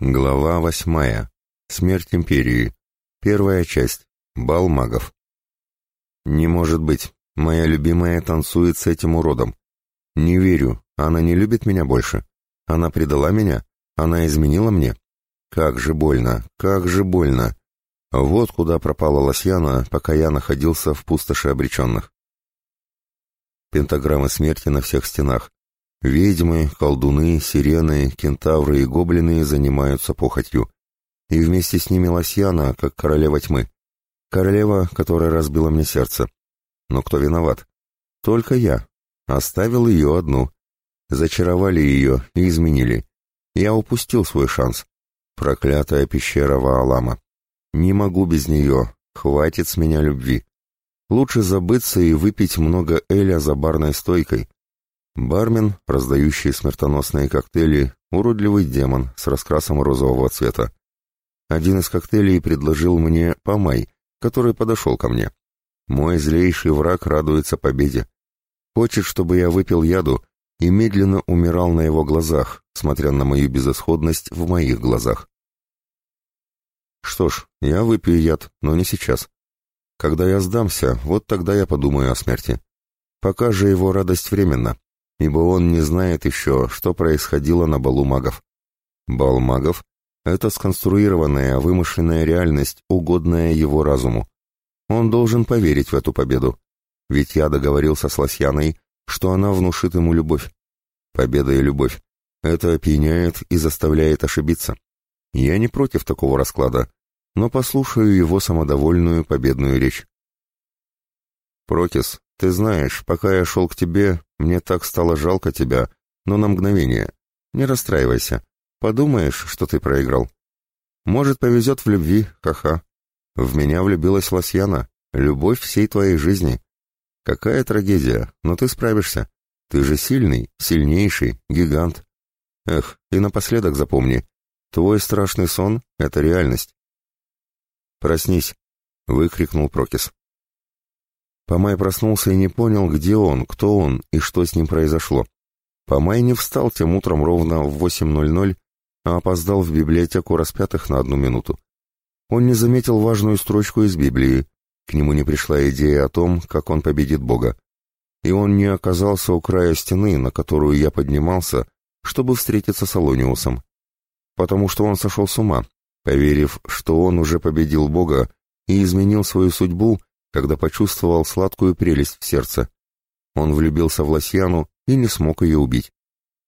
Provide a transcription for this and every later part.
Глава восьмая. Смерть империи. Первая часть. Бал магов. Не может быть. Моя любимая танцует с этим уродом. Не верю. Она не любит меня больше. Она предала меня. Она изменила мне. Как же больно. Как же больно. Вот куда пропала Лосьяна, пока я находился в пустоши обреченных. Пентаграммы смерти на всех стенах. Ведьмы, колдуны, сирены, кентавры и гоблины занимаются похотью. И вместе с ними Лосьяна, как королева тьмы. Королева, которая разбила мне сердце. Но кто виноват? Только я. Оставил ее одну. Зачаровали ее и изменили. Я упустил свой шанс. Проклятая пещера Ваалама. Не могу без нее. Хватит с меня любви. Лучше забыться и выпить много эля за барной стойкой, Бармен, раздающий смертоносные коктейли, уродливый демон с раскрасом розового цвета. Один из коктейлей предложил мне помай, который подошел ко мне. Мой злейший враг радуется победе. Хочет, чтобы я выпил яду и медленно умирал на его глазах, смотря на мою безысходность в моих глазах. Что ж, я выпью яд, но не сейчас. Когда я сдамся, вот тогда я подумаю о смерти. Пока же его радость временна ибо он не знает еще, что происходило на балу магов. Бал магов — это сконструированная, вымышленная реальность, угодная его разуму. Он должен поверить в эту победу, ведь я договорился с Лосьяной, что она внушит ему любовь. Победа и любовь — это опьяняет и заставляет ошибиться. Я не против такого расклада, но послушаю его самодовольную победную речь. «Протис, ты знаешь, пока я шел к тебе, мне так стало жалко тебя, но на мгновение. Не расстраивайся. Подумаешь, что ты проиграл. Может, повезет в любви, ха-ха. В меня влюбилась Лосьяна, любовь всей твоей жизни. Какая трагедия, но ты справишься. Ты же сильный, сильнейший, гигант. Эх, и напоследок запомни, твой страшный сон — это реальность. «Проснись!» — выкрикнул Прокис. Помай проснулся и не понял, где он, кто он и что с ним произошло. Помай не встал тем утром ровно в 8.00, а опоздал в библиотеку распятых на одну минуту. Он не заметил важную строчку из Библии, к нему не пришла идея о том, как он победит Бога. И он не оказался у края стены, на которую я поднимался, чтобы встретиться с Алониусом. Потому что он сошел с ума, поверив, что он уже победил Бога и изменил свою судьбу, когда почувствовал сладкую прелесть в сердце. Он влюбился в Лосьяну и не смог ее убить.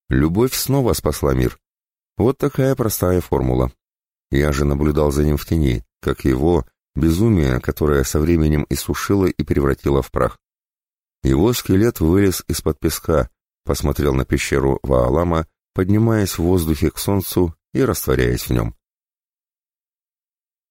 Любовь снова спасла мир. Вот такая простая формула. Я же наблюдал за ним в тени, как его безумие, которое со временем иссушило и превратило в прах. Его скелет вылез из-под песка, посмотрел на пещеру Ваалама, поднимаясь в воздухе к солнцу и растворяясь в нем.